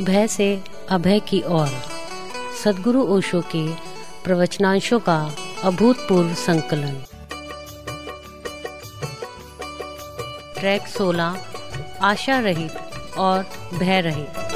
भय से अभय की ओर। सदगुरु ओशो के प्रवचनांशों का अभूतपूर्व संकलन। ट्रैक 16 आशा रहित और भय रहित।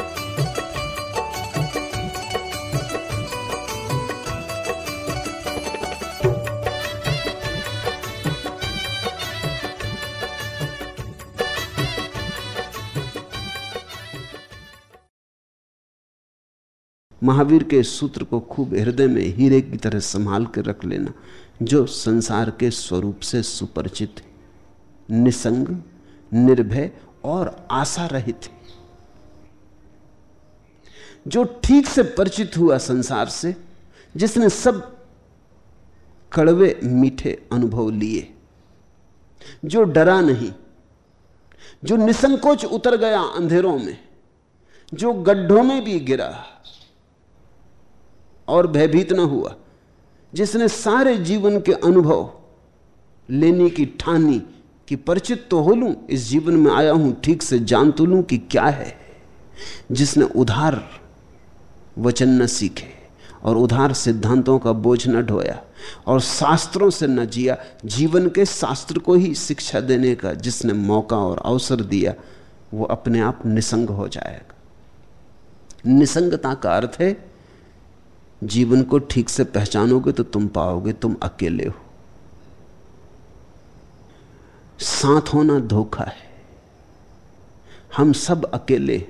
महावीर के सूत्र को खूब हृदय में हीरे की तरह संभाल कर रख लेना, जो संसार के स्वरूप से सुपरिचित है। निसंग, निर्भय और आशा रहित है। जो ठीक से परिचित हुआ संसार से, जिसने सब कड़वे मीठे अनुभव लिए, जो डरा नहीं, जो निसंकोच उतर गया अंधेरों में, जो गड्ढों में भी गिरा और भयभीत न हुआ। जिसने सारे जीवन के अनुभव लेने की ठानी कि परिचित तो हो लूँ, इस जीवन में आया हूँ, ठीक से जान तो लूँ कि क्या है। जिसने उधार वचन न सीखे और उधार सिद्धांतों का बोझ न ढोया और शास्त्रों से न जिया, जीवन के शास्त्र को ही शिक्षा देने का जिसने मौका और अवसर दिया, वो अपने आप निसंग हो जाएगा। निसंगता का अर्थ है जीवन को ठीक से पहचानोगे तो तुम पाओगे, तुम अकेले हो। साथ होना धोखा है। हम सब अकेले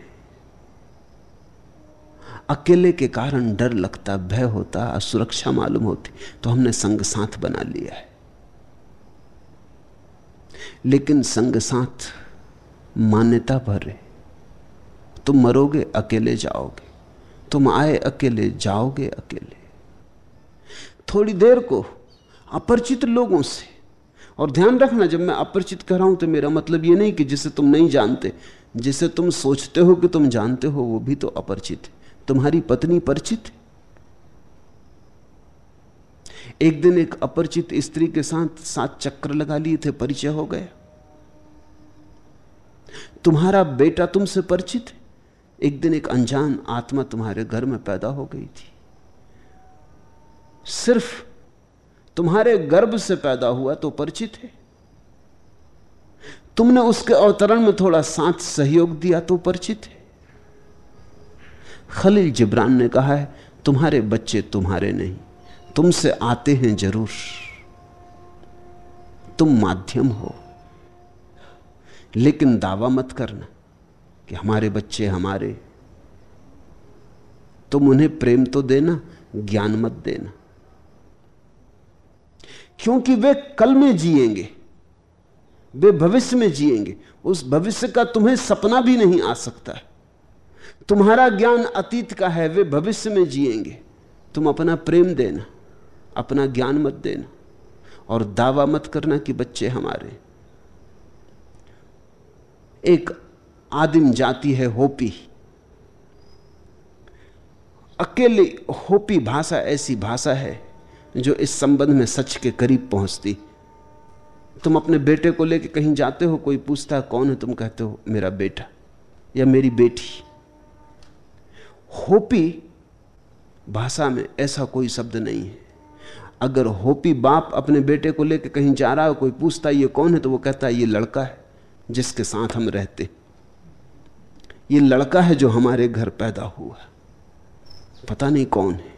अकेले के कारण डर लगता, भय होता, असुरक्षा मालूम होती तो हमने संग साथ बना लिया है। लेकिन संग साथ मान्यता भर है तुम मरोगे, अकेले जाओगे। तुम आए अकेले, जाओगे अकेले। थोड़ी देर को अपरिचित लोगों से, और ध्यान रखना, जब मैं अपरिचित कह रहा हूँ तो मेरा मतलब यह नहीं कि जिसे तुम नहीं जानते, जिसे तुम सोचते हो कि तुम जानते हो, वो भी तो अपरिचित है। तुम्हारी पत्नी परिचित है? एक दिन एक अपरिचित स्त्री के साथ सात चक्कर लगा लिए थे, परिचय हो गया। तुम्हारा बेटा तुमसे परिचित है? एक दिन एक अनजान आत्मा तुम्हारे घर में पैदा हो गई थी। सिर्फ़ तुम्हारे गर्भ से पैदा हुआ तो परिचित है। तुमने उसके अवतरण में थोड़ा साथ सहयोग दिया तो परिचित है। खलील जिब्रान ने कहा है, तुम्हारे बच्चे तुम्हारे नहीं, तुमसे आते हैं ज़रूर। तुम माध्यम हो, लेकिन दावा मत करना। कि हमारे बच्चे हमारे। तुम उन्हें प्रेम तो देना, ज्ञान मत देना। क्योंकि वे कल में जिएँगे, वे भविष्य में जिएँगे, उस भविष्य का तुम्हें सपना भी नहीं आ सकता। तुम्हारा ज्ञान अतीत का है, वे भविष्य में जिएँगे। तुम अपना प्रेम देना, अपना ज्ञान मत देना, और दावा मत करना कि बच्चे हमारे। एक आदिम जाति है होपी। अकेले होपी भाषा ऐसी भाषा है जो इस संबंध में सच के करीब पहुँचती। तुम अपने बेटे को लेकर कहीं जाते हो, कोई पूछता है, कौन है? तुम कहते हो, मेरा बेटा या मेरी बेटी। होपी भाषा में ऐसा कोई शब्द नहीं है। अगर होपी बाप अपने बेटे को लेकर कहीं जा रहा हो, कोई पूछता है, ये कौन है? तो वो कहता है, ये लड़का है जिसके साथ हम रहते ये लड़का है जो हमारे घर पैदा हुआ पता नहीं कौन है।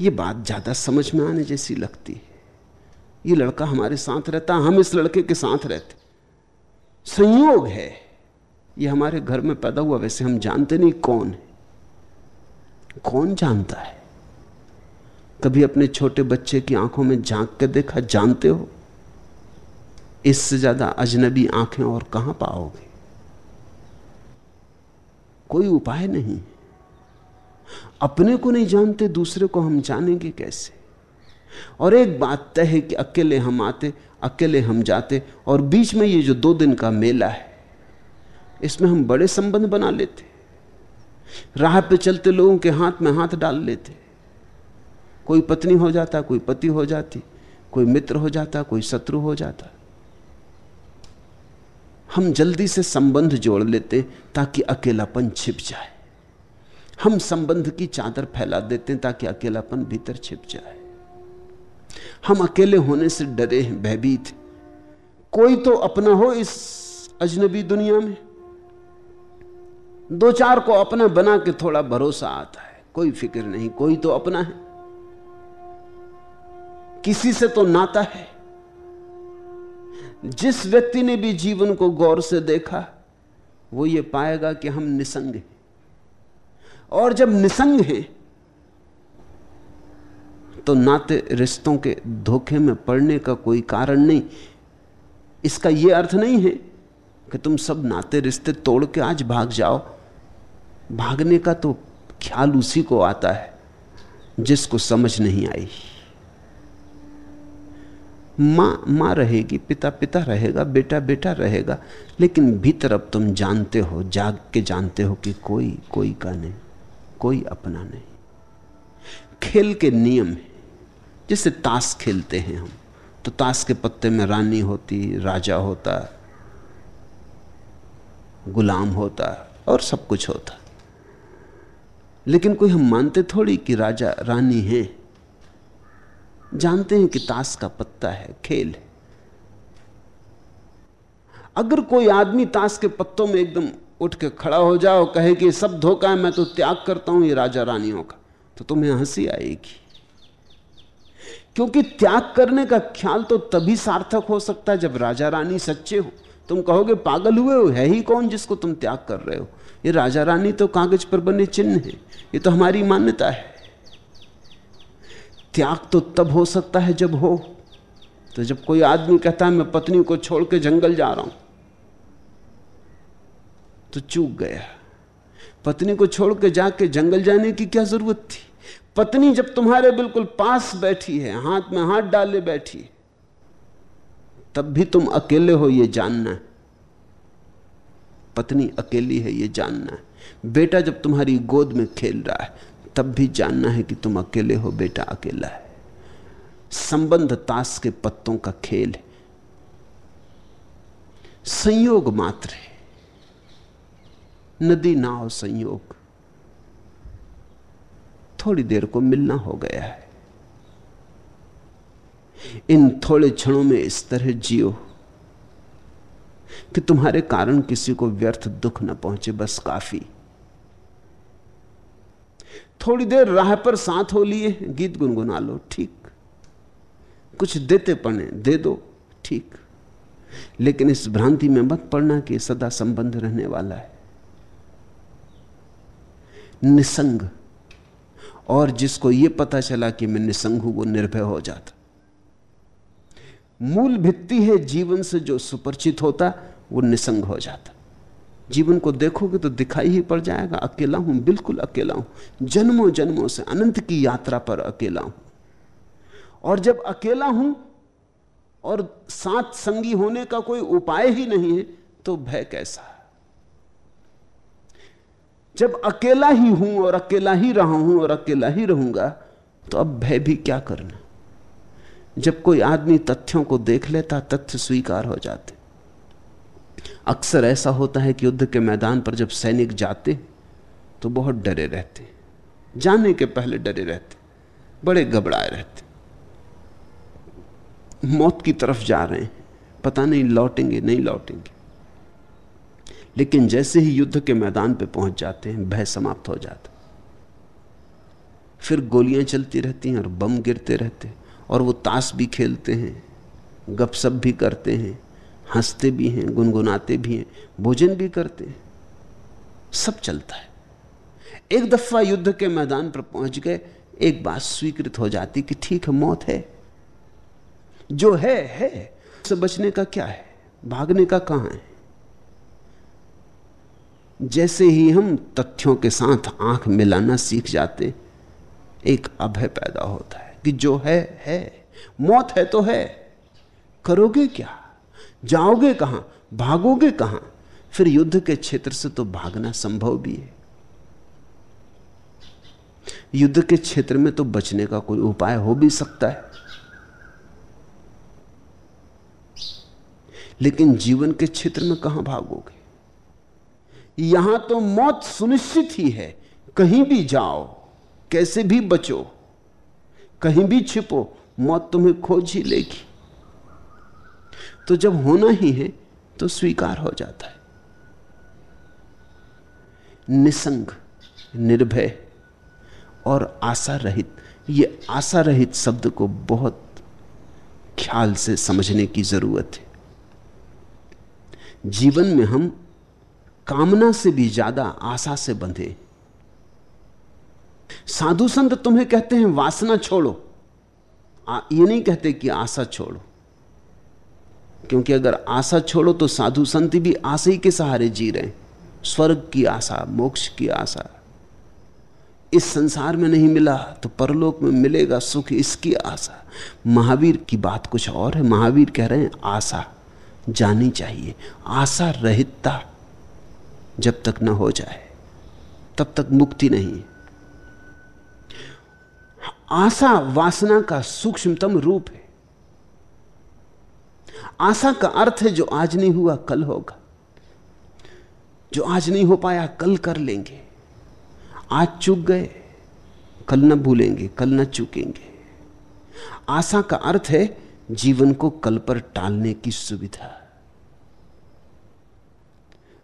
ये बात ज़्यादा समझ में आने जैसी लगती है। ये लड़का हमारे साथ रहता, हम इस लड़के के साथ रहते। संयोग है। ये हमारे घर में पैदा हुआ, वैसे हम जानते नहीं कौन है। कौन जानता है? कभी अपने छोटे बच्चे की आँखों में झाँक के देखा, जानते हो? इससे ज़्यादा अजनबी आँखें और कहाँ पाओगे? कोई उपाय नहीं। अपने को नहीं जानते, दूसरे को हम जानेंगे कैसे? और एक बात तय है कि अकेले हम आते, अकेले हम जाते, और बीच में ये जो दो दिन का मेला है, इसमें हम बड़े संबंध बना लेते। राह पे चलते लोगों के हाथ में हाथ डाल लेते। कोई पत्नी हो जाता, कोई पति हो जाती, कोई मित्र हो जाता, कोई शत्रु हो जाता। हम जल्दी से संबंध जोड़ लेते ताकि अकेलापन छिप जाए। हम संबंध की चादर फैला देते हैं ताकि अकेलापन भीतर छिप जाए। हम अकेले होने से डरे हैं, भयभीत कोई तो अपना हो इस अजनबी दुनिया में। दो चार को अपना बना के थोड़ा भरोसा आता है, कोई फ़िक्र नहीं, कोई तो अपना है। किसी से तो नाता है। जिस व्यक्ति ने भी जीवन को गौर से देखा, वो ये पाएगा कि हम निसंग हैं। और जब निसंग हैं तो नाते रिश्तों के धोखे में पड़ने का कोई कारण नहीं। इसका यह अर्थ नहीं है कि तुम सब नाते रिश्ते तोड़ के आज भाग जाओ। भागने का तो ख्याल उसी को आता है, जिसको समझ नहीं आई। माँ, माँ रहेगी पिता पिता रहेगा बेटा बेटा रहेगा, लेकिन भीतर अब तुम जानते हो, जाग के जानते हो कि कोई कोई का नहीं, कोई अपना नहीं। खेल के नियम है। जैसे ताश खेलते हैं हम तो ताश के पत्ते में रानी होती, राजा होता, गुलाम होता और सब कुछ होता। लेकिन कोई हम मानते थोड़ी कि राजा, रानी है? जानते हैं कि ताश का पत्ता है, खेल है। अगर कोई आदमी ताश के पत्तों में एकदम उठ के खड़ा हो जाओ कहे कि सब धोखा है, मैं तो त्याग करता हूँ ये राजा रानियों का तो तुम्हें हँसी आएगी। क्योंकि त्याग करने का ख्याल तो तभी सार्थक हो सकता है जब राजा रानी सच्चे हो। तुम कहोगे, पागल हुए हो, है ही कौन जिसको तुम त्याग कर रहे हो? ये राजा रानी तो कागज़ पर बने चिन्ह है, ये तो हमारी मान्यता है। त्याग तो तब हो सकता है जब हो। तो जब कोई आदमी कहता है, मैं पत्नी को छोड़ के जंगल जा रहा हूँ तो चूक गया। पत्नी को छोड़ के जाके जंगल जाने की क्या ज़रूरत थी? पत्नी जब तुम्हारे बिल्कुल पास बैठी है, हाथ में हाथ डाले बैठी, तब भी तुम अकेले हो यह जानना पत्नी अकेली है यह जानना बेटा जब तुम्हारी गोद में खेल रहा है तब भी जानना है कि तुम अकेले हो, बेटा अकेला है। संबंध ताश के पत्तों का खेल है। संयोग मात्र है। नदी नाव संयोग। थोड़ी देर को मिलना हो गया है। इन थोड़े क्षणों में इस तरह जियो कि तुम्हारे कारण किसी को व्यर्थ दुख न पहुँचे, बस काफ़ी। थोड़ी देर राह पर साथ हो लिए, गीत गुनगुना लो, ठीक। कुछ देते पड़े दे दो, ठीक। लेकिन इस भ्रांति में मत पड़ना कि सदा संबंध रहने वाला है। निसंग। और जिसको यह पता चला कि मैं निसंग हूँ, वो निर्भय हो जाता। मूल भित्ति है जीवन से जो सुपरिचित होता, वो निसंग हो जाता। जीवन को देखोगे तो दिखाई ही पड़ जाएगा, अकेला हूँ, बिल्कुल अकेला हूँ। जन्मों जन्मों से अनंत की यात्रा पर अकेला हूँ। और जब अकेला हूँ और साथ संगी होने का कोई उपाय ही नहीं है तो भय कैसा जब अकेला ही हूँ और अकेला ही रहा हूँ और अकेला ही रहूँगा तो अब भय भी क्या करना? जब कोई आदमी तथ्यों को देख लेता, तथ्य स्वीकार हो जाते। अक्सर ऐसा होता है कि युद्ध के मैदान पर जब सैनिक जाते तो बहुत डरे रहते। जाने के पहले डरे रहते, बड़े घबराए रहते। मौत की तरफ़ जा रहे हैं, पता नहीं लौटेंगे नहीं लौटेंगे। लेकिन जैसे ही युद्ध के मैदान पर पहुँच जाते हैं, भय समाप्त हो जाता। फिर गोलियाँ चलती रहती हैं और बम गिरते रहते हैं, और वो ताश भी खेलते हैं, गपशप भी करते हैं। हँसते भी हैं, गुनगुनाते भी हैं, भोजन भी करते हैं। सब चलता है। एक दफ़ा युद्ध के मैदान पर पहुँच गए, एक बात स्वीकृत हो जाती कि ठीक है, मौत है। जो है है। से बचने का क्या है? भागने का कहाँ है? जैसे ही हम तथ्यों के साथ आँख मिलाना सीख जाते, एक अभय पैदा होता है कि जो है है। मौत है तो है। करोगे क्या? जाओगे कहाँ? भागोगे कहाँ? फिर युद्ध के क्षेत्र से तो भागना संभव भी है। युद्ध के क्षेत्र में तो बचने का कोई उपाय हो भी सकता है। लेकिन जीवन के क्षेत्र में कहाँ भागोगे? यहाँ तो मौत सुनिश्चित ही है। कहीं भी जाओ, कैसे भी बचो, कहीं भी छिपो, मौत तुम्हें खोज ही लेगी। तो जब होना ही है तो स्वीकार हो जाता है। निसंग निर्भय और आशा रहित ये आशा रहित शब्द को बहुत ख्याल से समझने की ज़रूरत है। जीवन में हम कामना से भी ज़्यादा आशा से बंधे। साधु संत तुम्हें कहते हैं वासना छोड़ो। आ, ये नहीं कहते कि आशा छोड़ो। क्योंकि अगर आशा छोड़ो तो साधु संत भी आशा ही के सहारे जी रहे हैं। स्वर्ग की आशा, मोक्ष की आशा। इस संसार में नहीं मिला तो परलोक में मिलेगा सुख, इसकी आशा। महावीर की बात कुछ और है। महावीर कह रहे हैं, आशा जानी चाहिए। आशा रहितता जब तक न हो जाए, तब तक मुक्ति नहीं। आशा वासना का सूक्ष्मतम रूप है। आशा का अर्थ है जो आज नहीं हुआ, कल होगा। जो आज नहीं हो पाया, कल कर लेंगे। आज चूक गए, कल न भूलेंगे, कल न चूकेंगे। आशा का अर्थ है जीवन को कल पर टालने की सुविधा।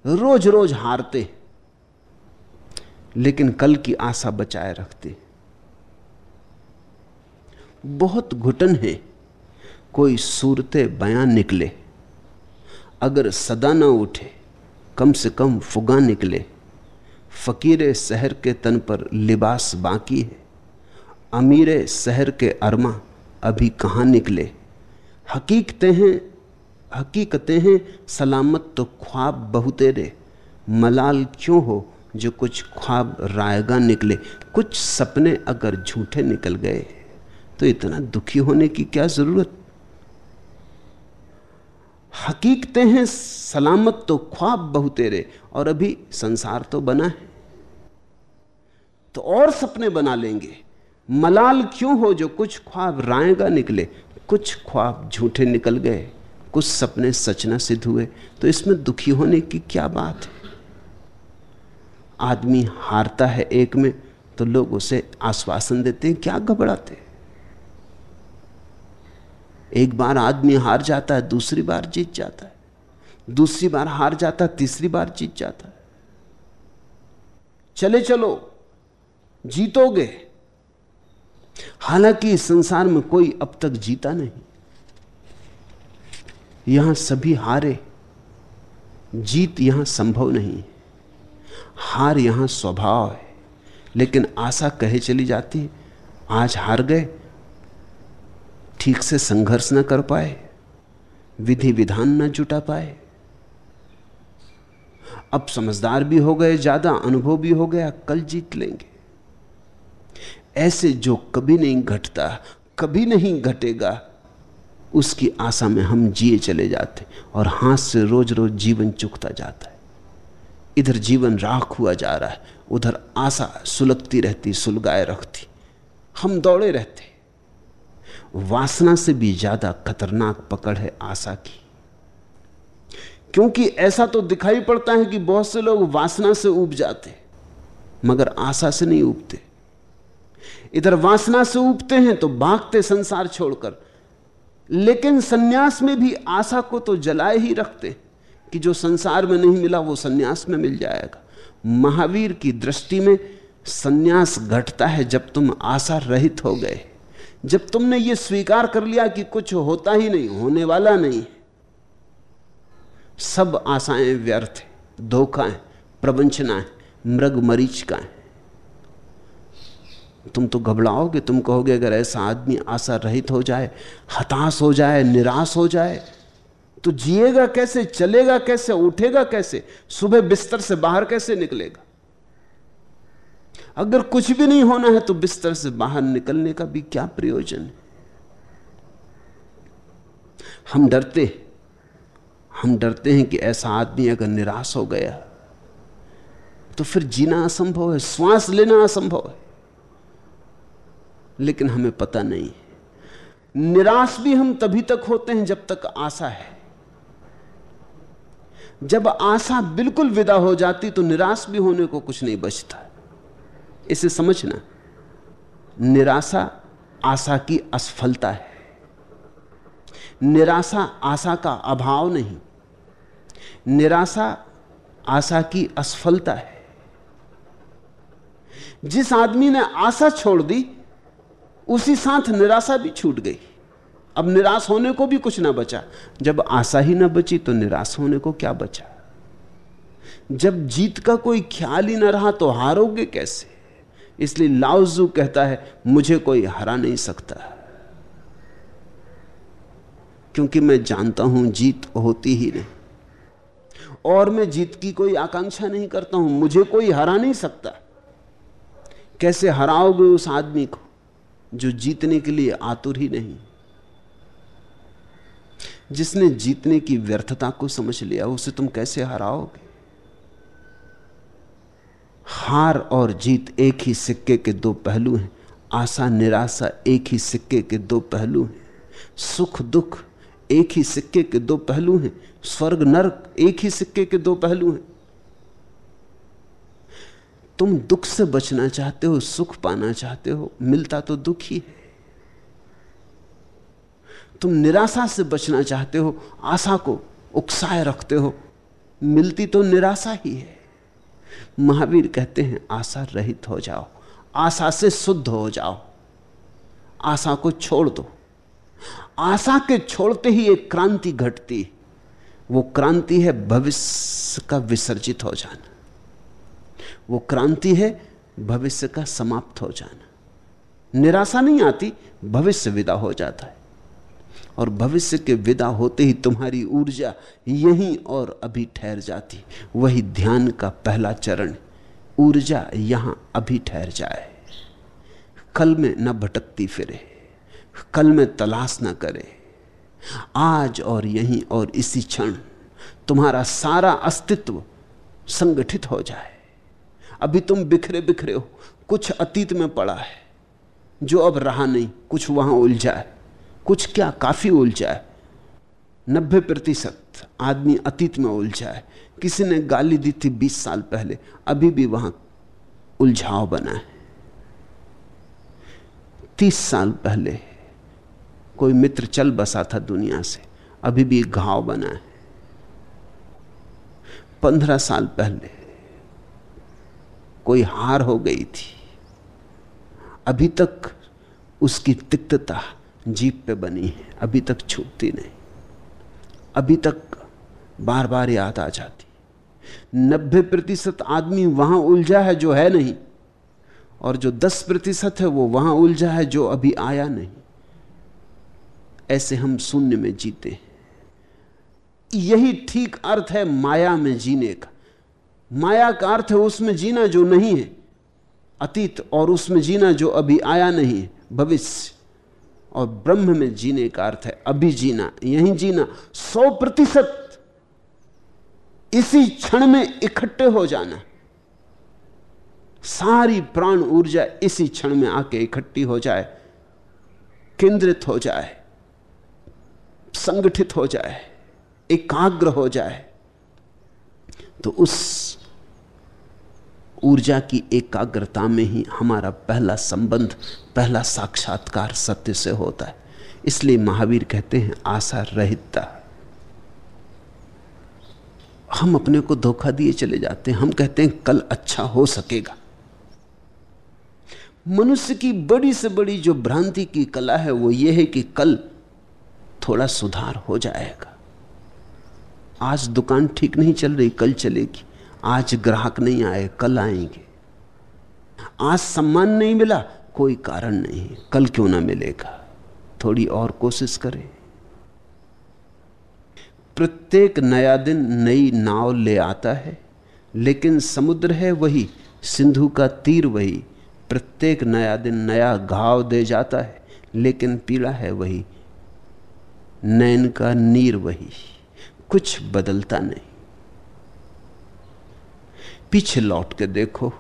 रोज रोज हारते, लेकिन कल की आशा बचाए रखते। बहुत घुटन है कोई सूरते बयान निकले। अगर सदा ना उठे, कम से कम फुगा निकले। फकीरे शहर के तन पर लिबास बाकी है। अमीर शहर के अरमा अभी कहाँ निकले? हकीकतें हैं हकीकतें हैं, सलामत तो ख्वाब बहुतेरे मलाल क्यों हो जो कुछ ख्वाब रायगा निकले? कुछ सपने अगर झूठे निकल गए तो इतना दुखी होने की क्या ज़रूरत? हकीकतें हैं, सलामत तो ख्वाब बहुतेरे और अभी संसार तो बना है। तो और सपने बना लेंगे। मलाल क्यों हो जो कुछ ख्वाब रायगा निकले, कुछ ख्वाब झूठे निकल गए, कुछ सपने सच न सिद्ध हुए। तो इसमें दुखी होने की क्या बात है? आदमी हारता है एक में तो लोग उसे आश्वासन देते हैं, क्या घबराते एक बार आदमी हार जाता है, दूसरी बार जीत जाता है। दूसरी बार हार जाता है, तीसरी बार जीत जाता है। चले चलो, जीतोगे। हालाँकि इस संसार में कोई अब तक जीता नहीं। यहाँ सभी हारे। जीत यहाँ संभव नहीं हार यहाँ स्वभाव है। लेकिन आशा कहे चली जाती है, आज हार गए ठीक से संघर्ष न कर पाए, विधि विधान न जुटा पाए। अब समझदार भी हो गए, ज़्यादा अनुभव भी हो गया, कल जीत लेंगे। ऐसे जो कभी नहीं घटता, कभी नहीं घटेगा, उसकी आशा में हम जिए चले जाते और हाथ से रोज रोज जीवन चुकता जाता है। इधर जीवन राख हुआ जा रहा है, उधर आशा सुलगती रहती, सुलगाए रखती। हम दौड़े रहते। वासना से भी ज़्यादा खतरनाक पकड़ है आशा की। क्योंकि ऐसा तो दिखाई पड़ता है कि बहुत से लोग वासना से उब जाते मगर आशा से नहीं उबते इधर वासना से उबते हैं तो भागते संसार छोड़कर, लेकिन सन्यास में भी आशा को तो जलाए ही रखते कि जो संसार में नहीं मिला वो सन्यास में मिल जाएगा। महावीर की दृष्टि में सन्यास घटता है जब तुम आशा रहित हो गए। जब तुमने ये स्वीकार कर लिया कि कुछ होता ही नहीं, होने वाला नहीं सब आशाएँ व्यर्थ है, धोखा है, प्रवंचना है, मृग मरीच का है। तुम तो घबराओगे, तुम कहोगे अगर ऐसा आदमी आशा रहित हो जाए, हताश हो जाए, निराश हो जाए तो जिएगा कैसे, चलेगा कैसे, उठेगा कैसे, सुबह बिस्तर से बाहर कैसे निकलेगा? अगर कुछ भी नहीं होना है तो बिस्तर से बाहर निकलने का भी क्या प्रयोजन है? हम डरते हम डरते हैं कि ऐसा आदमी अगर निराश हो गया तो फिर जीना असंभव है, श्वास लेना असंभव है। लेकिन हमें पता नहीं निराश भी हम तभी तक होते हैं जब तक आशा है। जब आशा बिल्कुल विदा हो जाती तो निराश भी होने को कुछ नहीं बचता। इसे समझना, निराशा आशा की असफलता है। निराशा आशा का अभाव नहीं, निराशा आशा की असफलता है। जिस आदमी ने आशा छोड़ दी, उसी साथ निराशा भी छूट गई। अब निराश होने को भी कुछ ना बचा। जब आशा ही ना बची तो निराश होने को क्या बचा? जब जीत का कोई ख्याल ही ना रहा तो हारोगे कैसे? इसलिए लाउजू कहता है, मुझे कोई हरा नहीं सकता। क्योंकि मैं जानता हूँ जीत होती ही नहीं। और मैं जीत की कोई आकांक्षा नहीं करता हूँ, मुझे कोई हरा नहीं सकता। कैसे हराओगे उस आदमी को जो जीतने के लिए आतुर ही नहीं? जिसने जीतने की व्यर्थता को समझ लिया, उसे तुम कैसे हराओगे? हार और जीत एक ही सिक्के के दो पहलू हैं। आशा, निराशा एक ही सिक्के के दो पहलू हैं। सुख, दुख एक ही सिक्के के दो पहलू हैं। स्वर्ग, नरक एक ही सिक्के के दो पहलू हैं। तुम दुख से बचना चाहते हो, सुख पाना चाहते हो, मिलता तो दुख ही है। तुम निराशा से बचना चाहते हो, आशा को उकसाए रखते हो, मिलती तो निराशा ही है। महावीर कहते हैं, आशा रहित हो जाओ, आशा से शुद्ध हो जाओ, आशा को छोड़ दो। आशा के छोड़ते ही एक क्रांति घटती, वो क्रांति है भविष्य का विसर्जित हो जाना। वो क्रांति है भविष्य का समाप्त हो जाना। निराशा नहीं आती, भविष्य विदा हो जाता है। और भविष्य के विदा होते ही तुम्हारी ऊर्जा यहीं और अभी ठहर जाती। वही ध्यान का पहला चरण, ऊर्जा यहाँ अभी ठहर जाए। कल में न भटकती फिरे, कल में तलाश न करे। आज और यहीं और इसी क्षण तुम्हारा सारा अस्तित्व संगठित हो जाए। अभी तुम बिखरे बिखरे हो, कुछ अतीत में पड़ा है। जो अब रहा नहीं, कुछ वहाँ उलझा है। कुछ क्या काफ़ी उलझा है। नब्बे प्रतिशत आदमी अतीत में उलझा है। किसी ने गाली दी थी बीस साल पहले, अभी भी वहाँ उलझाव बना है। तीस साल पहले कोई मित्र चल बसा था दुनिया से, अभी भी घाव बना है। पंद्रह साल पहले कोई हार हो गई थी। अभी तक उसकी तिक्तता जीप पे बनी है, अभी तक छूटती नहीं। अभी तक बार बार याद आ जाती नब्बे प्रतिशत आदमी वहाँ उलझा है जो है नहीं, और जो दस प्रतिशत है वो वहाँ उलझा है जो अभी आया नहीं। ऐसे हम शून्य में जीते हैं। यही ठीक अर्थ है माया में जीने का। माया का अर्थ है उसमें जीना जो नहीं है, अतीत और उसमें जीना जो अभी आया नहीं है, भविष्य। और ब्रह्म में जीने का अर्थ है अभी जीना यही जीना सौ प्रतिशत। इसी क्षण में इकट्ठे हो जाना। सारी प्राण ऊर्जा इसी क्षण में आके इकट्ठी हो जाए, केंद्रित हो जाए, संगठित हो जाए, एकाग्र हो जाए। तो उस ऊर्जा की एकाग्रता में ही हमारा पहला संबंध, पहला साक्षात्कार सत्य से होता है। इसलिए महावीर कहते हैं, आशा रहितता हम अपने को धोखा दिए चले जाते हैं। हम कहते हैं, कल अच्छा हो सकेगा। मनुष्य की बड़ी से बड़ी जो भ्रांति की कला है, वो ये है कि कल थोड़ा सुधार हो जाएगा। आज दुकान ठीक नहीं चल रही, कल चलेगी। आज ग्राहक नहीं आए, कल आएँगे। आज सम्मान नहीं मिला, कोई कारण नहीं, कल क्यों ना मिलेगा? थोड़ी और कोशिश करें। प्रत्येक नया दिन नई नाव ले आता है, लेकिन समुद्र है वही, सिंधु का तीर वही। प्रत्येक नया दिन नया घाव दे जाता है, लेकिन पीड़ा है वही नैन का नीर वही। कुछ बदलता नहीं। पीछे लौट के देखो।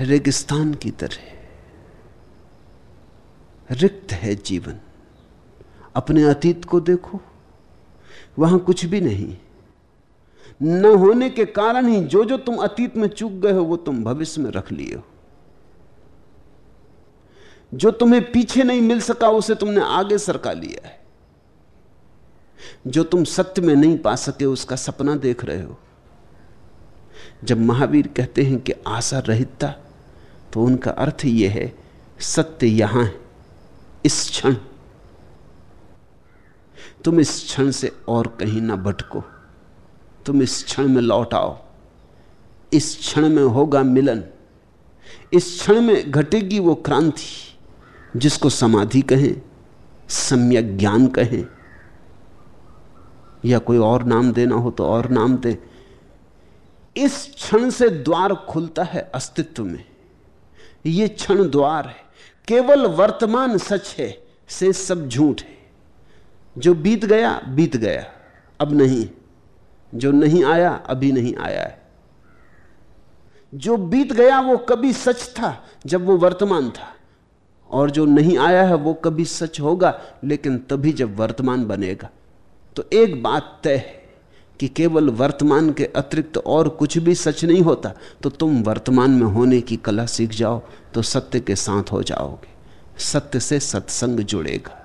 रेगिस्तान की तरह। रिक्त है जीवन। अपने अतीत को देखो। वहाँ कुछ भी नहीं। न होने के कारण ही जो जो तुम अतीत में चूक गए हो, वो तुम भविष्य में रख लिए हो। जो तुम्हें पीछे नहीं मिल सका, उसे तुमने आगे सरका लिया है। जो तुम सत्य में नहीं पा सके, उसका सपना देख रहे हो। जब महावीर कहते हैं कि आशा रहितता तो उनका अर्थ यह है, सत्य यहाँ है, इस क्षण। तुम इस क्षण से और कहीं ना भटको। तुम इस क्षण में लौट आओ। इस क्षण में होगा मिलन। इस क्षण में घटेगी वो क्रांति, जिसको समाधि कहें, सम्यक ज्ञान कहें। या कोई और नाम देना हो तो और नाम दें। इस क्षण से द्वार खुलता है अस्तित्व में। यह क्षण द्वार है। केवल वर्तमान सच है, से सब झूठ है। जो बीत गया बीत गया। अब नहीं। जो नहीं आया, अभी नहीं आया है। जो बीत गया, वो कभी सच था, जब वो वर्तमान था। और जो नहीं आया है, वो कभी सच होगा, लेकिन तभी जब वर्तमान बनेगा। तो एक बात तय है। कि केवल वर्तमान के अतिरिक्त और कुछ भी सच नहीं होता तो तुम वर्तमान में होने की कला सीख जाओ तो सत्य के साथ हो जाओगे। सत्य से सत्संग जुड़ेगा।